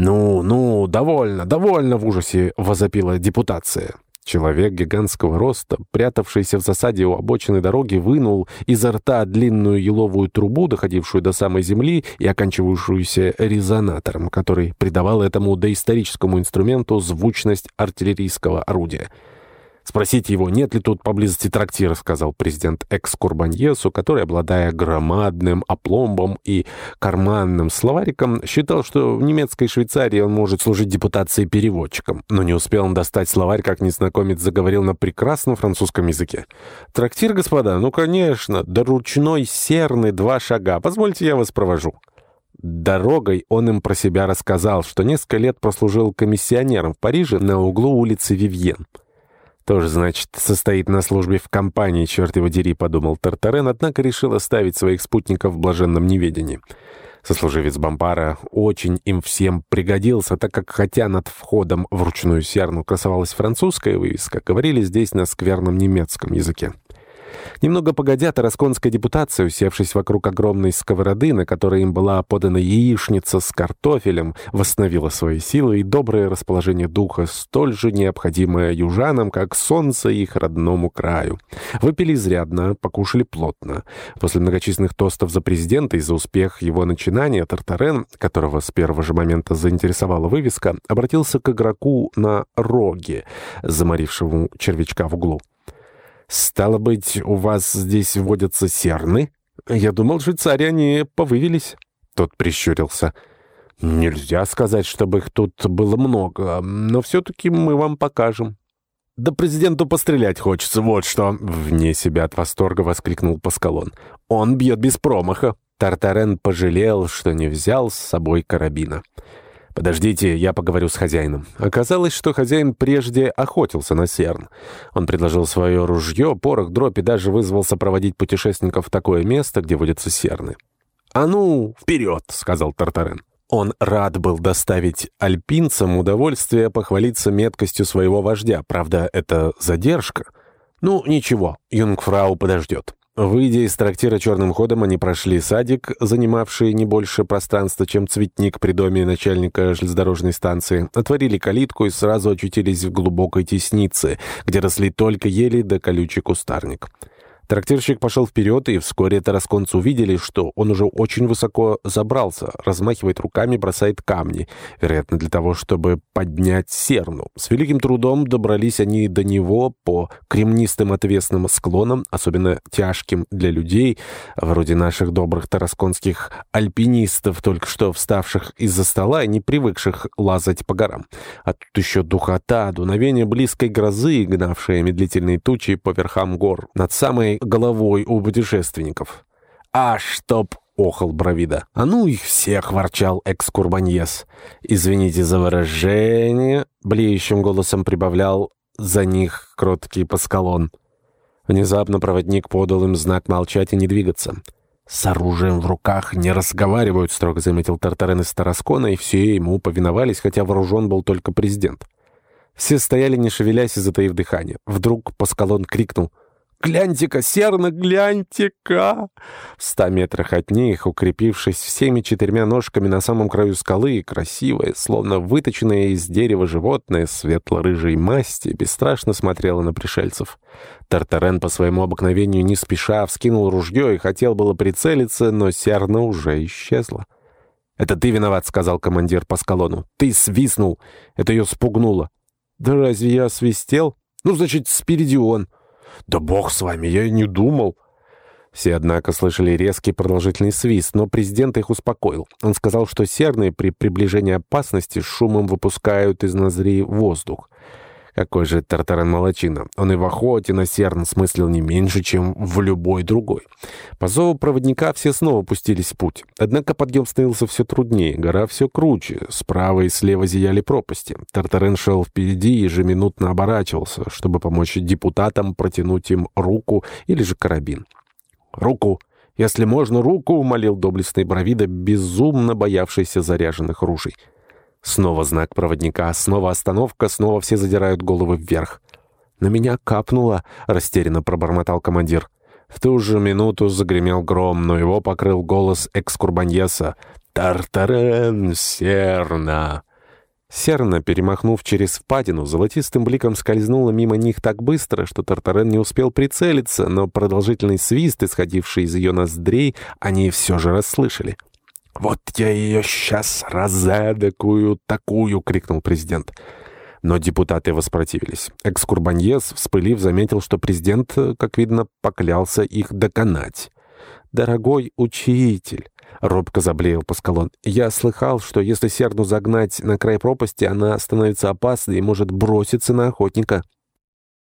«Ну, ну, довольно, довольно!» — в ужасе возопила депутация. Человек гигантского роста, прятавшийся в засаде у обочины дороги, вынул изо рта длинную еловую трубу, доходившую до самой земли и оканчивающуюся резонатором, который придавал этому доисторическому инструменту звучность артиллерийского орудия. «Спросите его, нет ли тут поблизости трактира», — сказал президент Экскурбаньесу, который, обладая громадным опломбом и карманным словариком, считал, что в немецкой Швейцарии он может служить депутацией переводчиком. Но не успел он достать словарь, как незнакомец заговорил на прекрасном французском языке. «Трактир, господа? Ну, конечно. До ручной серны два шага. Позвольте, я вас провожу». Дорогой он им про себя рассказал, что несколько лет прослужил комиссионером в Париже на углу улицы Вивьен. Тоже, значит, состоит на службе в компании, черт его дери, подумал Тартарен, однако решил оставить своих спутников в блаженном неведении. Сослуживец Бампара очень им всем пригодился, так как хотя над входом в ручную серну красовалась французская вывеска, говорили здесь на скверном немецком языке. Немного погодя, тарасконская депутация, усевшись вокруг огромной сковороды, на которой им была подана яичница с картофелем, восстановила свои силы и доброе расположение духа, столь же необходимое южанам, как солнце их родному краю. Выпили изрядно, покушали плотно. После многочисленных тостов за президента и за успех его начинания, Тартарен, которого с первого же момента заинтересовала вывеска, обратился к игроку на роге, заморившему червячка в углу. «Стало быть, у вас здесь водятся серны? Я думал, швейцари они повывелись». Тот прищурился. «Нельзя сказать, чтобы их тут было много, но все-таки мы вам покажем». «Да президенту пострелять хочется, вот что!» Вне себя от восторга воскликнул Паскалон. «Он бьет без промаха». Тартарен пожалел, что не взял с собой карабина. «Подождите, я поговорю с хозяином». Оказалось, что хозяин прежде охотился на серн. Он предложил свое ружье, порох, дробь и даже вызвался проводить путешественников в такое место, где водятся серны. «А ну, вперед!» — сказал Тартарен. Он рад был доставить альпинцам удовольствие похвалиться меткостью своего вождя. Правда, это задержка. Ну, ничего, юнгфрау подождет. Выйдя из трактира черным ходом, они прошли садик, занимавший не больше пространства, чем цветник при доме начальника железнодорожной станции, отворили калитку и сразу очутились в глубокой теснице, где росли только ели да колючий кустарник. Трактирщик пошел вперед, и вскоре тарасконцы увидели, что он уже очень высоко забрался, размахивает руками, бросает камни, вероятно, для того, чтобы поднять серну. С великим трудом добрались они до него по кремнистым отвесным склонам, особенно тяжким для людей, вроде наших добрых тарасконских альпинистов, только что вставших из-за стола и не привыкших лазать по горам. А тут еще духота, дуновение близкой грозы, гнавшие медлительные тучи по верхам гор. Над самой головой у путешественников. «А чтоб!» — охал Бравида. «А ну их всех!» — ворчал экскурбаньес. «Извините за выражение!» — блеющим голосом прибавлял за них кроткий Паскалон. Внезапно проводник подал им знак молчать и не двигаться. «С оружием в руках не разговаривают», — строго заметил Тартарен из Тараскона, и все ему повиновались, хотя вооружен был только президент. Все стояли, не шевелясь и затаив дыхание. Вдруг Паскалон крикнул — «Гляньте-ка, серно, гляньте-ка!» В ста метрах от них, укрепившись всеми четырьмя ножками на самом краю скалы, красивое, словно выточенное из дерева животное светло-рыжей масти, бесстрашно смотрело на пришельцев. Тартарен по своему обыкновению не спеша вскинул ружье и хотел было прицелиться, но серна уже исчезла. «Это ты виноват», — сказал командир по скалону. «Ты свистнул. Это ее спугнуло». «Да разве я свистел?» «Ну, значит, спереди он». «Да бог с вами, я и не думал». Все, однако, слышали резкий продолжительный свист, но президент их успокоил. Он сказал, что серные при приближении опасности шумом выпускают из ноздрей воздух. Какой же Тартаран молочина. Он и в охоте на серн смыслил не меньше, чем в любой другой. По зову проводника все снова пустились в путь. Однако подъем становился все труднее, гора все круче, справа и слева зияли пропасти. Тартарен шел впереди и ежеминутно оборачивался, чтобы помочь депутатам протянуть им руку или же карабин. «Руку! Если можно, руку!» — умолил доблестный Бравида, безумно боявшийся заряженных ружей. Снова знак проводника, снова остановка, снова все задирают головы вверх. «На меня капнуло», — растерянно пробормотал командир. В ту же минуту загремел гром, но его покрыл голос экскурбаньеса. «Тартарен, серна!» Серна, перемахнув через впадину, золотистым бликом скользнула мимо них так быстро, что Тартарен не успел прицелиться, но продолжительный свист, исходивший из ее ноздрей, они все же расслышали. «Вот я ее сейчас разэдакую такую!» — крикнул президент. Но депутаты воспротивились. Экскурбаньес, вспылив, заметил, что президент, как видно, поклялся их доконать. «Дорогой учитель!» — робко заблеял Паскалон. «Я слыхал, что если серну загнать на край пропасти, она становится опасной и может броситься на охотника».